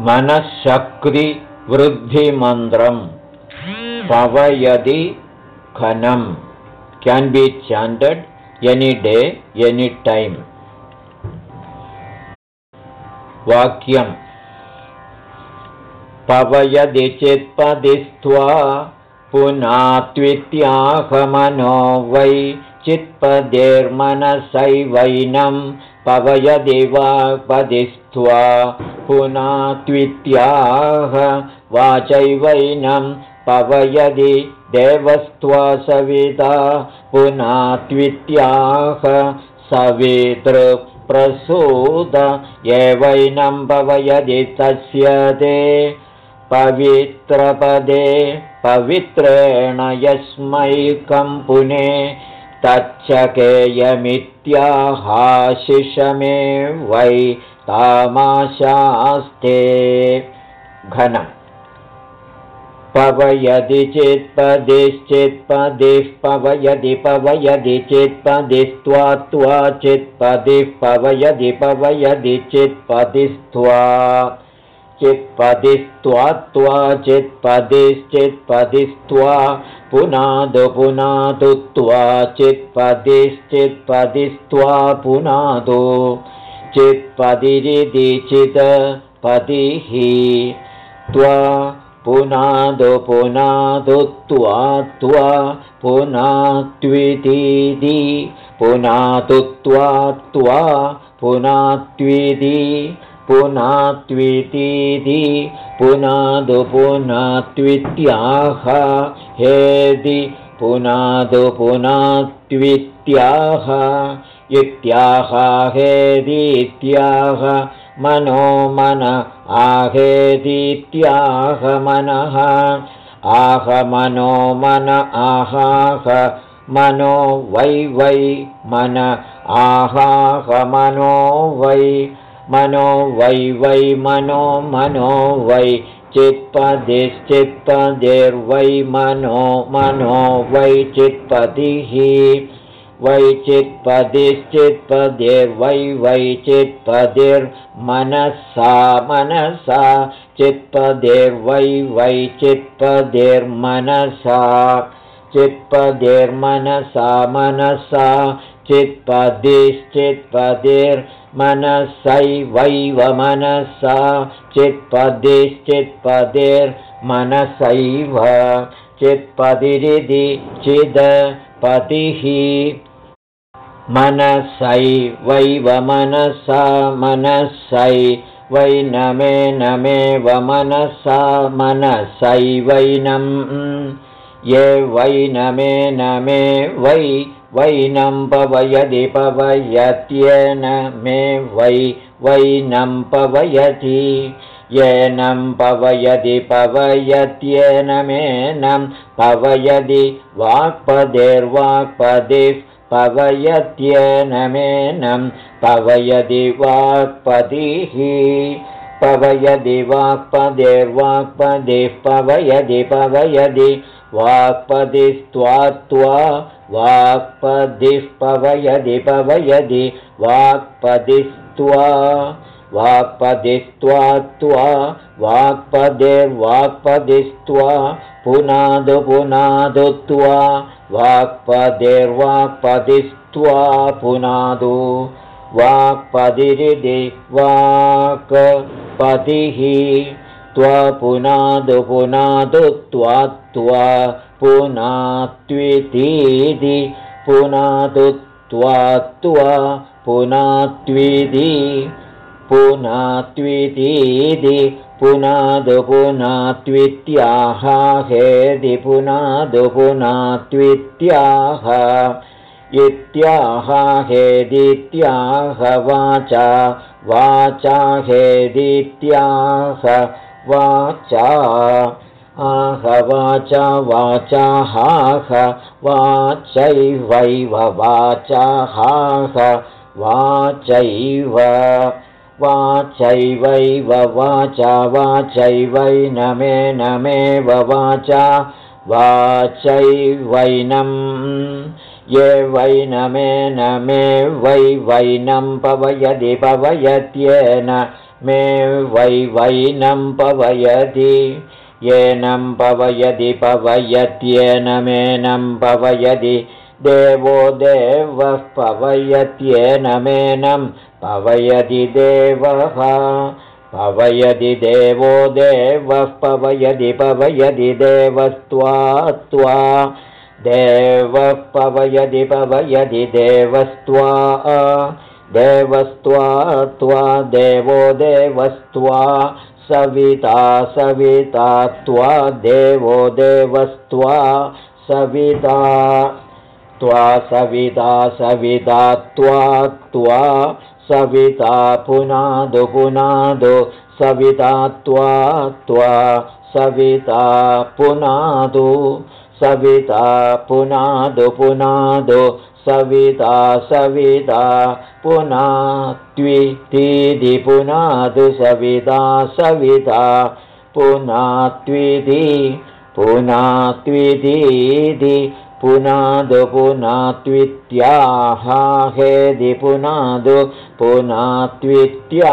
मनःशक्तिवृद्धिमन्त्रम् पवयदि खनं। Can be changed any day any time वाक्यम्। पवयदि चित्पदिस्त्वा पुनात्वित्याहमनो वै चित्पदेर्मनसैवैनं पवयदि वा पदिस्त्वा पुनात्वित्याह वाचैवैनं पवयदि देवस्त्वा सविता पुनात्वित्याह सवितृप्रसूद एवैनं पवयदि तस्य ते पवित्रपदे पवित्रेण यस्मैकं पुने तच्चकेयमित्याहाशिषमे वै तामाशास्ते घनम्। पवयदि चित्पदिश्चित्पदिः पवयदि पवयदि चित्पदिस्त्वा त्वा चित्पदिः पवयदि पवयदि चित्पदिस्त्वा चित्पदिस्त्वा त्वा चित्पदिश्चित्पदिस्त्वा पुनादु पुनादु त्वा चित्पदिश्चित्पदिस्त्वा पुनादु चित्पदिरिति चित्पदिः त्वा पुनादु पुनादु पुनातु त्वा त्वा पुनात्विति पुनात्वितीति पुनादु पुनात्वित्याह हेदि पुनादु पुनात्वित्याह इत्याह हेदीत्याह मनो मन आहेदीत्याह मनः। आह मनो मन आहाह मनो वै वै मन आहाह मनो वै मनो वै वै मनो मनो वै चित्पदिश्चित्पदिर्वै मनो मनो वै चित्पदिः वै चित्पदिश्चित्पदिर्वै वै चित्पदिर्मनसा मनसा चित्पदिर्वै वै चित्पदिर्मनसा चित्पदिर्मनसा मनसा चित्पदिश्चित्पदिर्मनसैवैव मनसा चित्पदिश्चित्पदिर्मनसैव चित्पदिरिति मनसैवैव मनसा मनसै वै नमे नमेव मनसा मनसैवैनं ये वै नमे नमे वै वैनं पवयदि पवयत्येन मे वै वैनं पवयति येनं पवयदि पवयत्येन मेनं पवयदि वाक्पदेर्वाक्पदिः पवयत्येन मेनं पवयदि वाक्पदिः पवयदि वाक्पदेर्वाक्पदिः पवयदि पवयदि वाक्पदिस्त्वा त्वा वाक्पदिः पवयदि पवयदि वाक्पदिस्त्वा वाक्पदिस्त्वा त्वा वाक्पदेर्वाक्पदिस्त्वा पुनादु पुनादु त्वा वाक्पदेर्वाक्पदिस्त्वा पुनादु वाक्पदिरिति वाक्पदिः त्वा पुनादु पुनादु त्वा त्वा पुनात्वितीति पुनातु त्वा त्वा पुनात्विति पुनात्वितीति पुनादु पुनात्वित्याहेदि पुनादु पुनात्वित्याह इत्याहेदित्याह वाचा वाचा हेदित्याह वाचा आह वाचा वाचा हाह वाचैवैव वाचा हाह वाचैव वाचैवैव वाचा वाचैवैनमे नमेव वाचा वाचैवैनं ये वैनमे न मे वै वैनं पवयदि पवयत्येन मे वै वैनं पवयति। येनं पवयति पवयत्येनमेनं पवयति। देवो देवः पवयत्येनमेनं पवयति देवः पवयति देवो देवः पवयति पवयति देवस्त्वा त्वा। देवः पवयति पवयति देवस्त्वा। देवस्त्वा त्वा। देवो देवस्त्वा। सविता सविता त्वा। देवो देवस्त्वा। सविता त्वा। सविता सविता त्वा। त्वा सविता पुनादु पुनादु सविता त्वा त्वा सविता पुनादु सविता पुनादु पुनादु सविता सविता पुना त्वितीदि पुनादु सविता सविता पुना त्विधि पुना त्विधीदि पुनादु पुनात्वित्याह हेदि पुनादु पुनात्वित्याह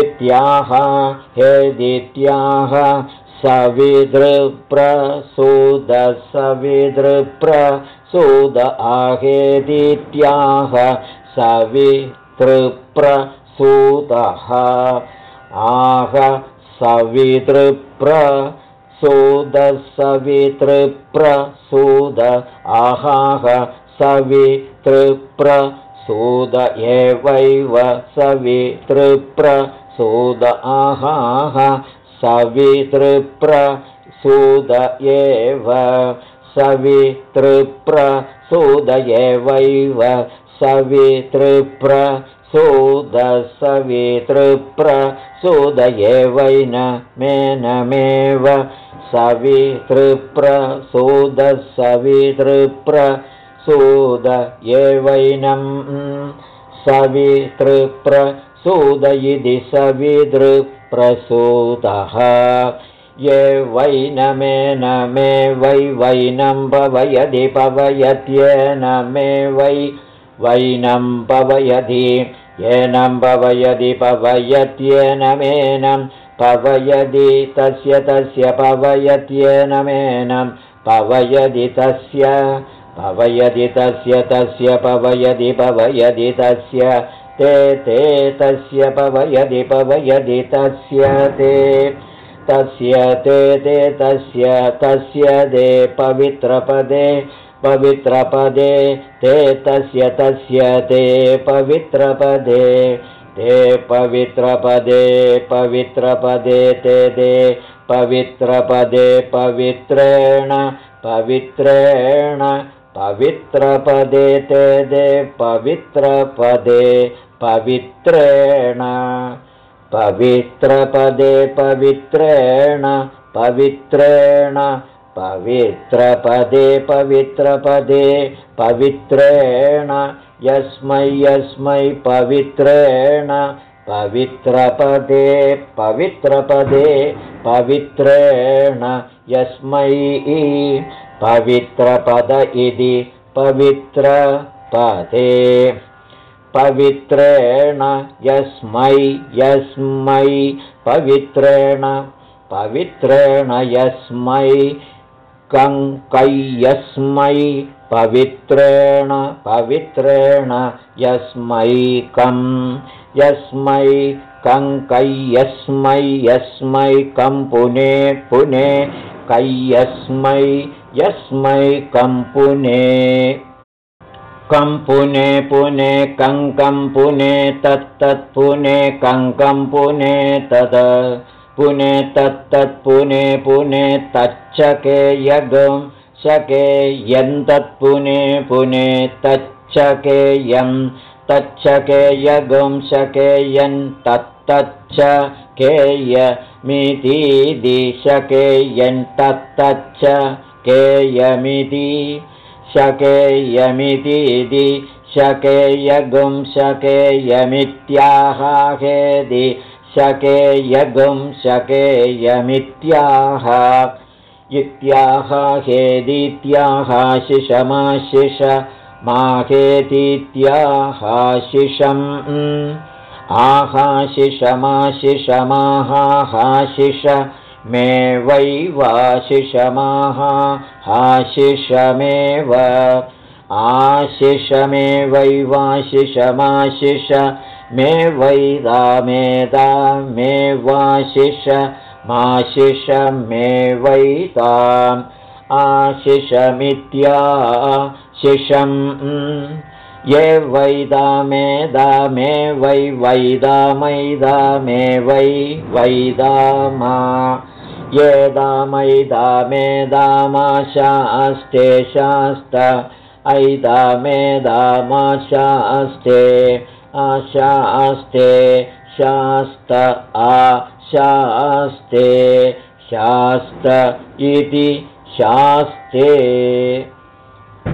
इत्याह हेदित्याह सविदृप्रसूद आहेदित्याह सवितृप्रसूदः आह सवितृप्रसूदसवितृप्रसूद आहाह सवितृप्रसूद एवैव सवितृप्रसूद आहाह सवितृप्रसूद एव सवितृप्रसूद एवैव सवितृप्रसूद सवितृप्रसूद एवैन मेनमेव सवितृप्रसूद सवितृप्रसूद एवैनं सवितृप्रसूद इति सवितृप्रसूदः ये वैनमेन मे वै वैनं पवयदि पवयत्येन मे वै वैनं पवयति येनं पवयदि पवयत्येनमेनं पवयदि तस्य तस्य पवयत्येनमेनं पवयदि तस्य पवयदि तस्य तस्य पवयदि पवयदि तस्य ते ते तस्य पवयदि पवयदि तस्य ते तस्य ते ते तस्य तस्य दे पवित्रपदे पवित्रपदे ते तस्य तस्य ते पवित्रपदे ते पवित्रपदे पवित्रपदे ते दे पवित्रपदे पवित्रेण पवित्रेण पवित्रपदे ते दे पवित्रपदे पवित्रेण पवित्रपदे पवित्रेण पवित्रेण पवित्रपदे पवित्रपदे पवित्रेण यस्मै यस्मै पवित्रेण पवित्रपदे पवित्रपदे पवित्रेण यस्मै पवित्रपद इति पवित्रपदे। पवित्रेण यस्मै यस्मै पवित्रेण पवित्रेण यस्मै कङ्कय्यस्मै पवित्रेण पवित्रेण यस्मै कं यस्मै यस्मै कं पुने पुने कय्यस्मै यस्मै कं पुने। कं पुने पुने कङ्कं पुने तत्तत्पुने कङ्कं पुने तद। पुने तत्तत्पुने पुने तच्चके यगं शके यन्तत्पुने पुने तच्चकेयं तच्छके यगं शके यन्तत्तच्च केयमितीदिशके यन्तत्तच्च केयमिति शकेयमितीदि शकेयगुं शकेयमित्याहेदि शकेयगुं शकेयमित्याह इत्याहेदित्याहाशिषमाशिष माहेतीत्याहाशिषम् आहाशिषमाशिषमाहाशिष मे वै वाशिषमाः हाशिषमेव आशिषमे वै वाशिषमाशिष मे वैदा मेदा मे वाशिष माशिष मे वैताम् आशिषमित्या शिषम् ये वैदा मेदा मे वै वैदा मे वै वैदा मा ये दामैदा मेदामाशास्ते शास्त ऐदा मेदामाशास्ते आशास्ते शास्त आशास्ते शास्त इति शास्ते